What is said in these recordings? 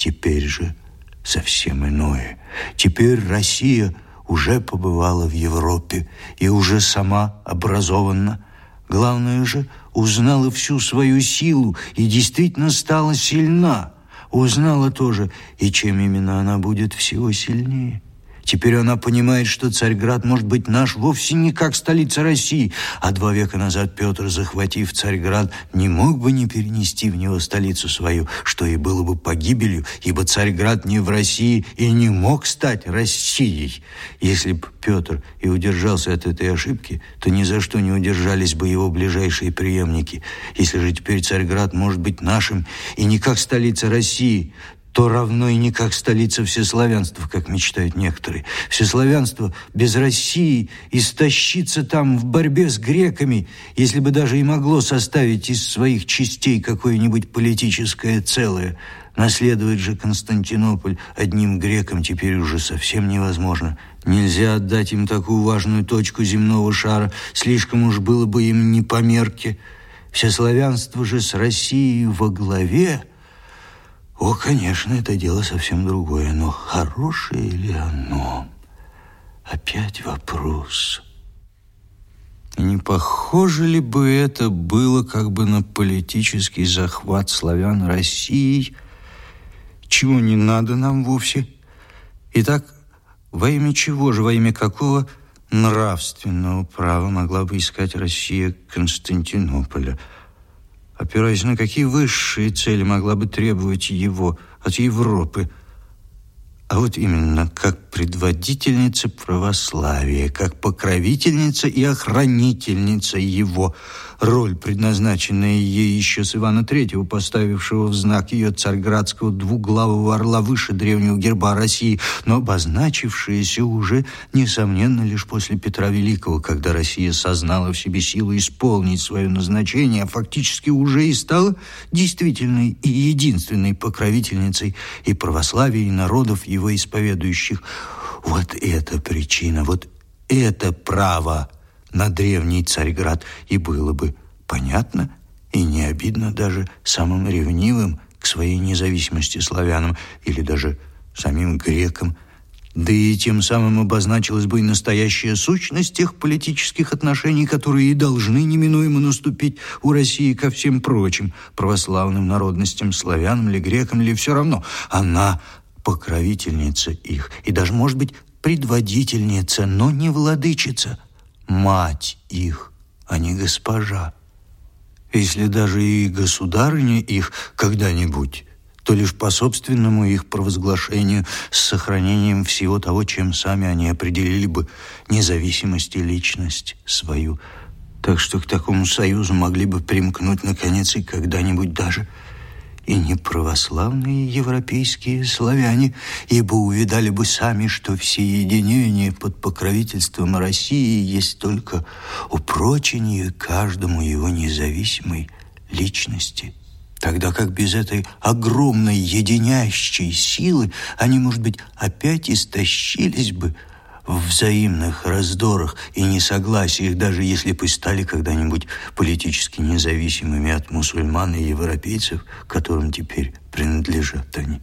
теперь же совсем иное. Теперь Россия уже побывала в Европе и уже сама образованна. Главное же, узнала всю свою силу и действительно стала сильна. Узнала тоже, и чем именно она будет всего сильнее. Теперь она понимает, что Царьград может быть наш вовсе не как столица России, а два века назад Петр, захватив Царьград, не мог бы не перенести в него столицу свою, что и было бы погибелью, ибо Царьград не в России и не мог стать Россией. Если бы Петр и удержался от этой ошибки, то ни за что не удержались бы его ближайшие преемники. Если же теперь Царьград может быть нашим и не как столица России, то равно и не как столица всеславянства, как мечтают некоторые. Всеславянство без России истощится там в борьбе с греками, если бы даже и могло составить из своих частей какое-нибудь политическое целое. Наследовать же Константинополь одним грекам теперь уже совсем невозможно. Нельзя отдать им такую важную точку земного шара, слишком уж было бы им не по мерке. Всеславянство же с Россией во главе – о, конечно, это дело совсем другое, но хорошее ли оно? Опять вопрос. не похоже ли бы это было как бы на политический захват славян России, чего не надо нам вовсе? Итак, во имя чего же, во имя какого нравственного права могла бы искать Россия Константинополя – опираясь на какие высшие цели могла бы требовать его от Европы – а вот именно как предводительница православия, как покровительница и охранительница его. Роль, предназначенная ей еще с Ивана Третьего, поставившего в знак ее царьградского двуглавого орла выше древнего герба России, но обозначившаяся уже, несомненно, лишь после Петра Великого, когда Россия сознала в себе силу исполнить свое назначение, а фактически уже и стала действительной и единственной покровительницей и православия, и народов его исповедующих. Вот это причина, вот это право на древний Царьград и было бы понятно и не обидно даже самым ревнивым к своей независимости славянам или даже самим грекам, да и тем самым обозначилась бы и настоящая сущность тех политических отношений, которые и должны неминуемо наступить у России ко всем прочим православным народностям, славянам ли, грекам ли, все равно. Она покровительница их, и даже, может быть, предводительница, но не владычица, мать их, а не госпожа. Если даже и государыня их когда-нибудь, то лишь по собственному их провозглашению с сохранением всего того, чем сами они определили бы независимость и личность свою. Так что к такому союзу могли бы примкнуть, наконец, и когда-нибудь даже – и не православные европейские славяне, ибо увидали бы сами, что все единения под покровительством России есть только упрочение каждому его независимой личности. Тогда как без этой огромной единящей силы они, может быть, опять истощились бы – в взаимных раздорах и несогласиях, даже если бы стали когда-нибудь политически независимыми от мусульман и европейцев, которым теперь принадлежат они.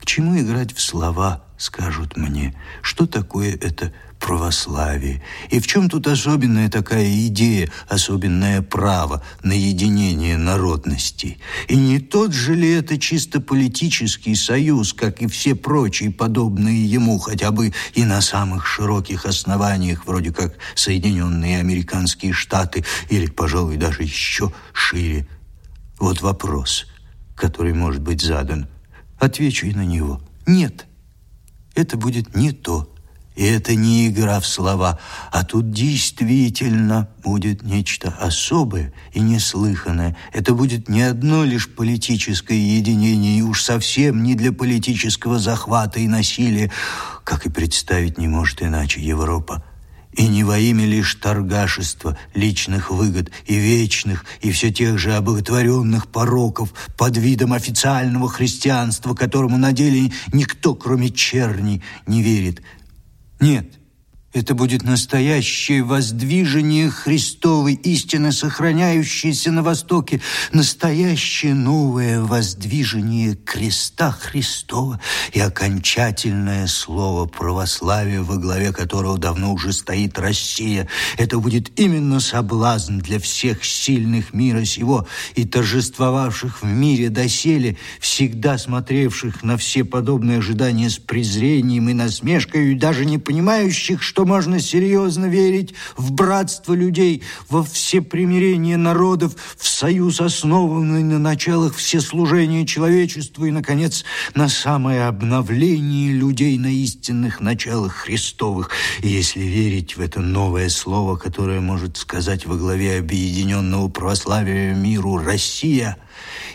К чему играть в слова, скажут мне, что такое это православие. И в чем тут особенная такая идея, особенное право на единение народностей? И не тот же ли это чисто политический союз, как и все прочие подобные ему, хотя бы и на самых широких основаниях, вроде как Соединенные Американские Штаты или, пожалуй, даже еще шире? Вот вопрос, который может быть задан. Отвечу и на него. Нет, это будет не то. И это не игра в слова, а тут действительно будет нечто особое и неслыханное. Это будет не одно лишь политическое единение, и уж совсем не для политического захвата и насилия, как и представить не может иначе Европа. И не во имя лишь торгашества, личных выгод и вечных, и все тех же обоготворенных пороков под видом официального христианства, которому на деле никто, кроме черни, не верит – нет, Это будет настоящее воздвижение Христовой истины, сохраняющейся на Востоке, настоящее новое воздвижение креста Христова и окончательное слово православия, во главе которого давно уже стоит Россия. Это будет именно соблазн для всех сильных мира сего и торжествовавших в мире доселе, всегда смотревших на все подобные ожидания с презрением и насмешкой, и даже не понимающих, что что можно серьезно верить в братство людей, во все примирения народов, в союз, основанный на началах всеслужения человечеству и, наконец, на самое обновление людей на истинных началах Христовых. И если верить в это новое слово, которое может сказать во главе объединенного православия миру «Россия»,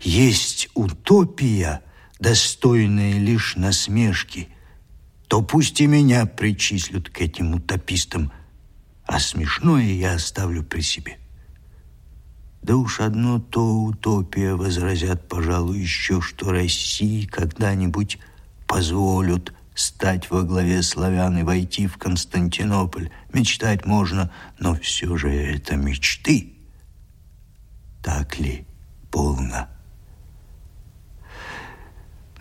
есть утопия, достойная лишь насмешки – то пусть и меня причислят к этим утопистам, а смешное я оставлю при себе. Да уж одно то утопия возразят, пожалуй, еще, что России когда-нибудь позволят стать во главе славян и войти в Константинополь. Мечтать можно, но все же это мечты. Так ли полно?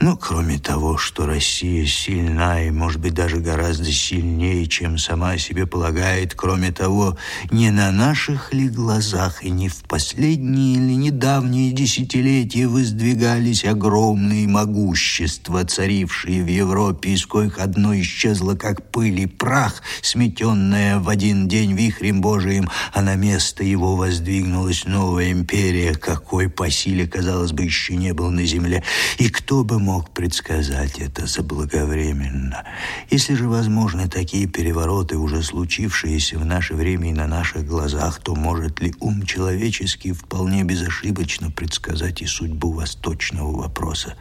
Но кроме того, что Россия сильна и, может быть, даже гораздо сильнее, чем сама себе полагает, кроме того, не на наших ли глазах и не в последние или недавние десятилетия воздвигались огромные могущества, царившие в Европе, из коих одно исчезло, как пыль и прах, сметенное в один день вихрем Божиим, а на место его воздвигнулась новая империя, какой по силе, казалось бы, еще не было на земле. И кто бы мог мог предсказать это заблаговременно. Если же возможны такие перевороты, уже случившиеся в наше время и на наших глазах, то может ли ум человеческий вполне безошибочно предсказать и судьбу восточного вопроса?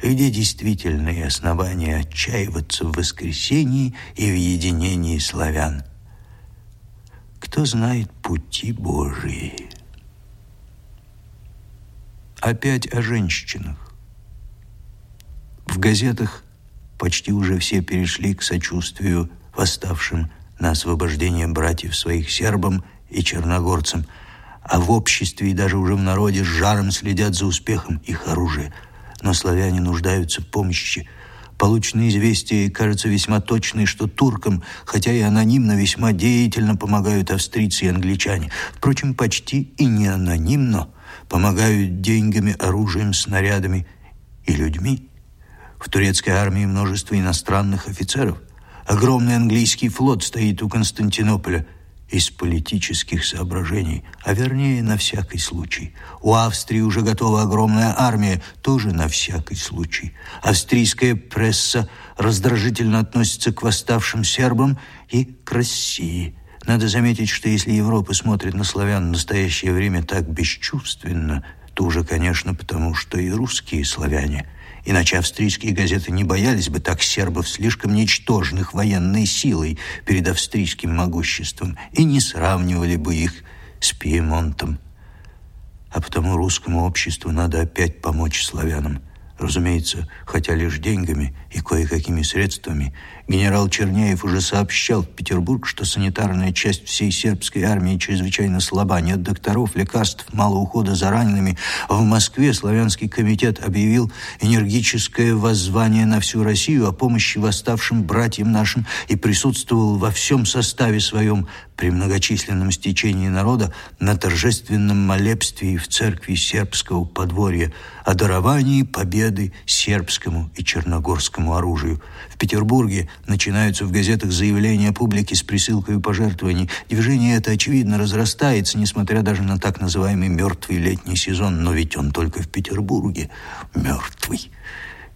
где действительные основания отчаиваться в воскресении и в единении славян. Кто знает пути Божии? Опять о женщинах. В газетах почти уже все перешли к сочувствию восставшим на освобождение братьев своих сербам и черногорцам, а в обществе и даже уже в народе с жаром следят за успехом их оружия. Но славяне нуждаются в помощи. Полученные известия кажутся весьма точные, что туркам, хотя и анонимно, весьма деятельно помогают австрийцы и англичане. Впрочем, почти и не анонимно помогают деньгами, оружием, снарядами и людьми. В турецкой армии множество иностранных офицеров. Огромный английский флот стоит у Константинополя из политических соображений, а вернее на всякий случай. У Австрии уже готова огромная армия, тоже на всякий случай. Австрийская пресса раздражительно относится к восставшим сербам и к России. Надо заметить, что если Европа смотрит на славян в настоящее время так бесчувственно, то уже, конечно, потому что и русские славяне – Иначе австрийские газеты не боялись бы так сербов слишком ничтожных военной силой перед австрийским могуществом и не сравнивали бы их с Пьемонтом. А потому русскому обществу надо опять помочь славянам. Разумеется, хотя лишь деньгами и кое-какими средствами, генерал Черняев уже сообщал в Петербург, что санитарная часть всей сербской армии чрезвычайно слаба, нет докторов, лекарств, мало ухода за ранеными. В Москве славянский комитет объявил энергическое воззвание на всю Россию о помощи восставшим братьям нашим и присутствовал во всем составе своем при многочисленном стечении народа на торжественном молебстве в церкви сербского подворья о даровании победы сербскому и черногорскому оружию. В Петербурге начинаются в газетах заявления публики с присылкой пожертвований. Движение это, очевидно, разрастается, несмотря даже на так называемый «мертвый летний сезон», но ведь он только в Петербурге мертвый.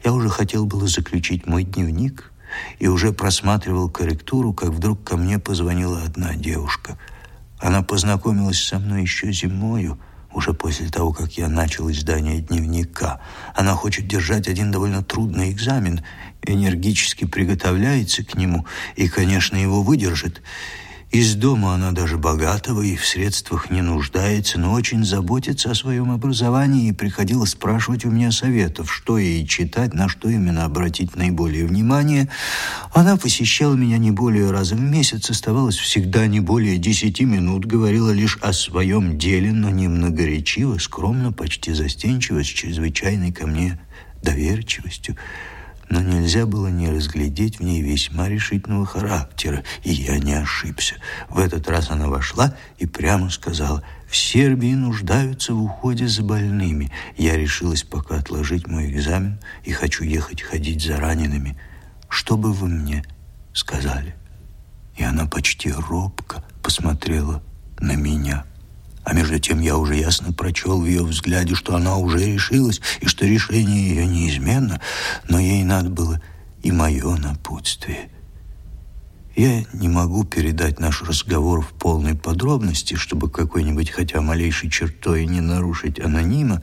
Я уже хотел было заключить мой дневник – и уже просматривал корректуру, как вдруг ко мне позвонила одна девушка. Она познакомилась со мной еще зимою, уже после того, как я начал издание дневника. Она хочет держать один довольно трудный экзамен, энергически приготовляется к нему и, конечно, его выдержит. Из дома она даже богатого и в средствах не нуждается, но очень заботится о своем образовании и приходила спрашивать у меня советов, что ей читать, на что именно обратить наиболее внимание. Она посещала меня не более раза в месяц, оставалась всегда не более десяти минут, говорила лишь о своем деле, но не многоречиво, скромно, почти застенчиво, с чрезвычайной ко мне доверчивостью но нельзя было не разглядеть в ней весьма решительного характера, и я не ошибся. В этот раз она вошла и прямо сказала, «В Сербии нуждаются в уходе за больными. Я решилась пока отложить мой экзамен и хочу ехать ходить за ранеными. Что бы вы мне сказали?» И она почти робко посмотрела на меня. А между тем я уже ясно прочел в ее взгляде, что она уже решилась, и что решение ее неизменно, но ей надо было и мое напутствие. Я не могу передать наш разговор в полной подробности, чтобы какой-нибудь хотя малейшей чертой не нарушить анонима,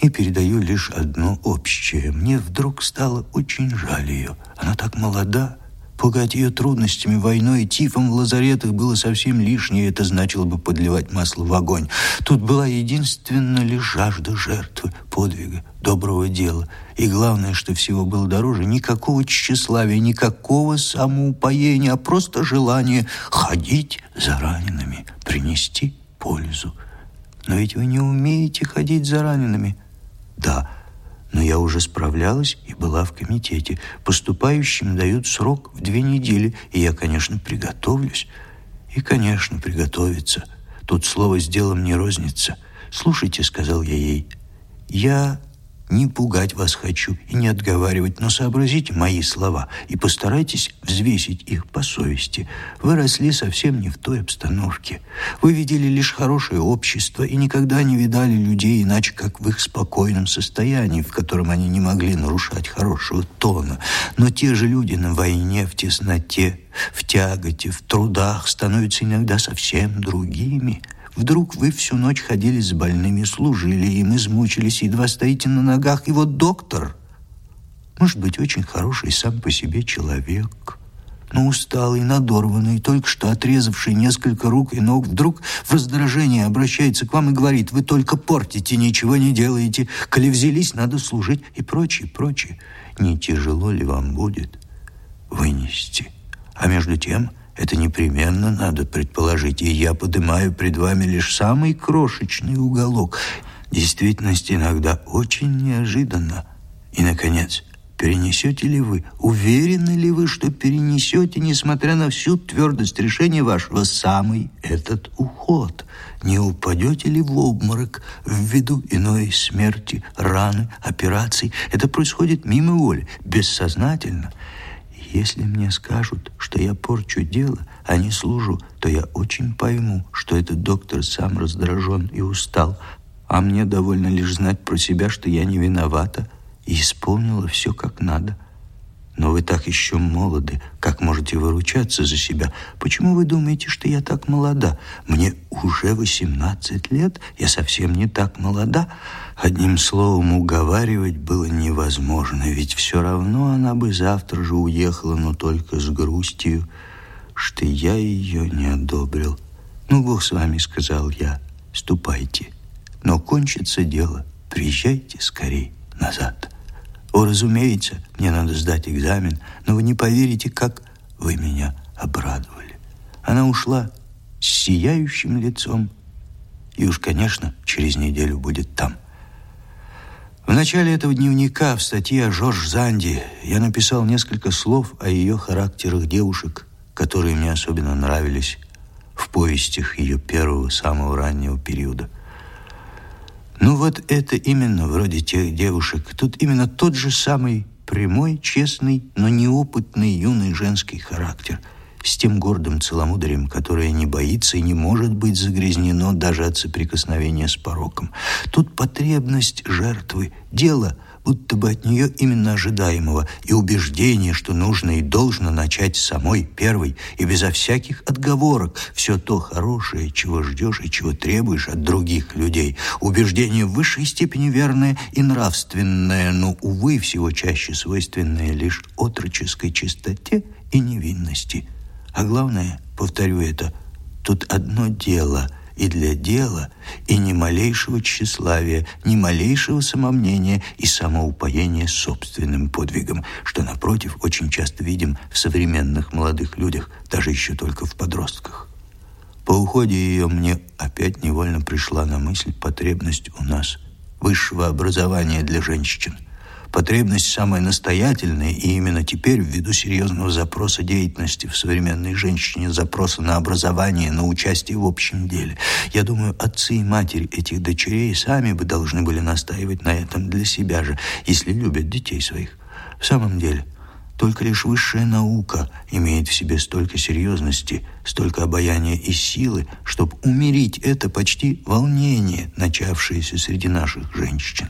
и передаю лишь одно общее. Мне вдруг стало очень жаль ее. Она так молода, Пугать ее трудностями, войной и тифом в лазаретах было совсем лишнее, это значило бы подливать масло в огонь. Тут была единственная лишь жажда жертвы, подвига, доброго дела. И главное, что всего было дороже, никакого тщеславия, никакого самоупоения, а просто желание ходить за ранеными, принести пользу. Но ведь вы не умеете ходить за ранеными. Да, но я уже справлялась и была в комитете. Поступающим дают срок в две недели, и я, конечно, приготовлюсь. И, конечно, приготовиться. Тут слово с делом не рознится. «Слушайте», — сказал я ей, — «я не пугать вас хочу и не отговаривать, но сообразите мои слова и постарайтесь взвесить их по совести. Вы росли совсем не в той обстановке. Вы видели лишь хорошее общество и никогда не видали людей иначе, как в их спокойном состоянии, в котором они не могли нарушать хорошего тона. Но те же люди на войне, в тесноте, в тяготе, в трудах становятся иногда совсем другими – Вдруг вы всю ночь ходили с больными, служили им, измучились, едва стоите на ногах, и вот доктор, может быть, очень хороший сам по себе человек, но усталый, надорванный, только что отрезавший несколько рук и ног, вдруг в раздражении обращается к вам и говорит, вы только портите, ничего не делаете, коли взялись, надо служить и прочее, прочее. Не тяжело ли вам будет вынести? А между тем это непременно надо предположить, и я поднимаю пред вами лишь самый крошечный уголок. Действительность иногда очень неожиданно. И, наконец, перенесете ли вы, уверены ли вы, что перенесете, несмотря на всю твердость решения вашего, самый этот уход? Не упадете ли в обморок ввиду иной смерти, раны, операций? Это происходит мимо воли, бессознательно – если мне скажут, что я порчу дело, а не служу, то я очень пойму, что этот доктор сам раздражен и устал, а мне довольно лишь знать про себя, что я не виновата и исполнила все как надо. Но вы так еще молоды, как можете выручаться за себя? Почему вы думаете, что я так молода? Мне уже 18 лет, я совсем не так молода. Одним словом, уговаривать было невозможно, ведь все равно она бы завтра же уехала, но только с грустью, что я ее не одобрил. «Ну, Бог с вами», — сказал я, — «ступайте, но кончится дело, приезжайте скорей назад». О, разумеется, мне надо сдать экзамен, но вы не поверите, как вы меня обрадовали. Она ушла с сияющим лицом, и уж, конечно, через неделю будет там. В начале этого дневника в статье о Жорж Занди я написал несколько слов о ее характерах девушек, которые мне особенно нравились в повестях ее первого, самого раннего периода. Ну вот это именно вроде тех девушек. Тут именно тот же самый прямой, честный, но неопытный юный женский характер с тем гордым целомудрием, которое не боится и не может быть загрязнено даже от соприкосновения с пороком. Тут потребность жертвы, дело – будто бы от нее именно ожидаемого, и убеждение, что нужно и должно начать самой первой, и безо всяких отговорок, все то хорошее, чего ждешь и чего требуешь от других людей. Убеждение в высшей степени верное и нравственное, но, увы, всего чаще свойственное лишь отроческой чистоте и невинности. А главное повторю это, тут одно дело — и для дела, и ни малейшего тщеславия, ни малейшего самомнения и самоупоения собственным подвигом, что, напротив, очень часто видим в современных молодых людях, даже еще только в подростках. По уходе ее мне опять невольно пришла на мысль потребность у нас высшего образования для женщин – Потребность самая настоятельная, и именно теперь, ввиду серьезного запроса деятельности в современной женщине, запроса на образование, на участие в общем деле. Я думаю, отцы и матери этих дочерей сами бы должны были настаивать на этом для себя же, если любят детей своих. В самом деле, только лишь высшая наука имеет в себе столько серьезности, столько обаяния и силы, чтобы умерить это почти волнение, начавшееся среди наших женщин.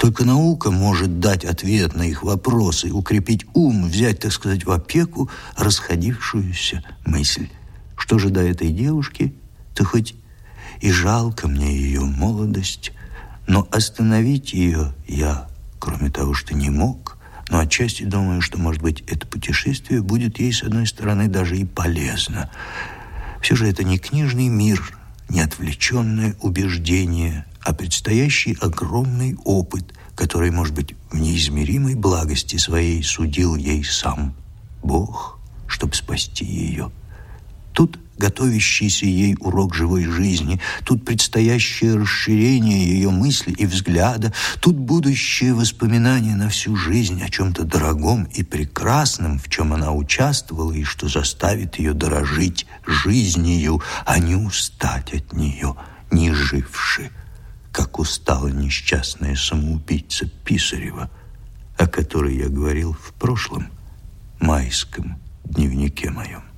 Только наука может дать ответ на их вопросы, укрепить ум, взять, так сказать, в опеку расходившуюся мысль. Что же до этой девушки, то хоть и жалко мне ее молодость, но остановить ее я, кроме того, что не мог, но отчасти думаю, что, может быть, это путешествие будет ей, с одной стороны, даже и полезно. Все же это не книжный мир, не отвлеченное убеждение а предстоящий огромный опыт, который, может быть, в неизмеримой благости своей судил ей сам Бог, чтобы спасти ее. Тут готовящийся ей урок живой жизни, тут предстоящее расширение ее мысли и взгляда, тут будущее воспоминание на всю жизнь о чем-то дорогом и прекрасном, в чем она участвовала и что заставит ее дорожить жизнью, а не устать от нее, не живши как устала несчастная самоубийца Писарева, о которой я говорил в прошлом майском дневнике моем.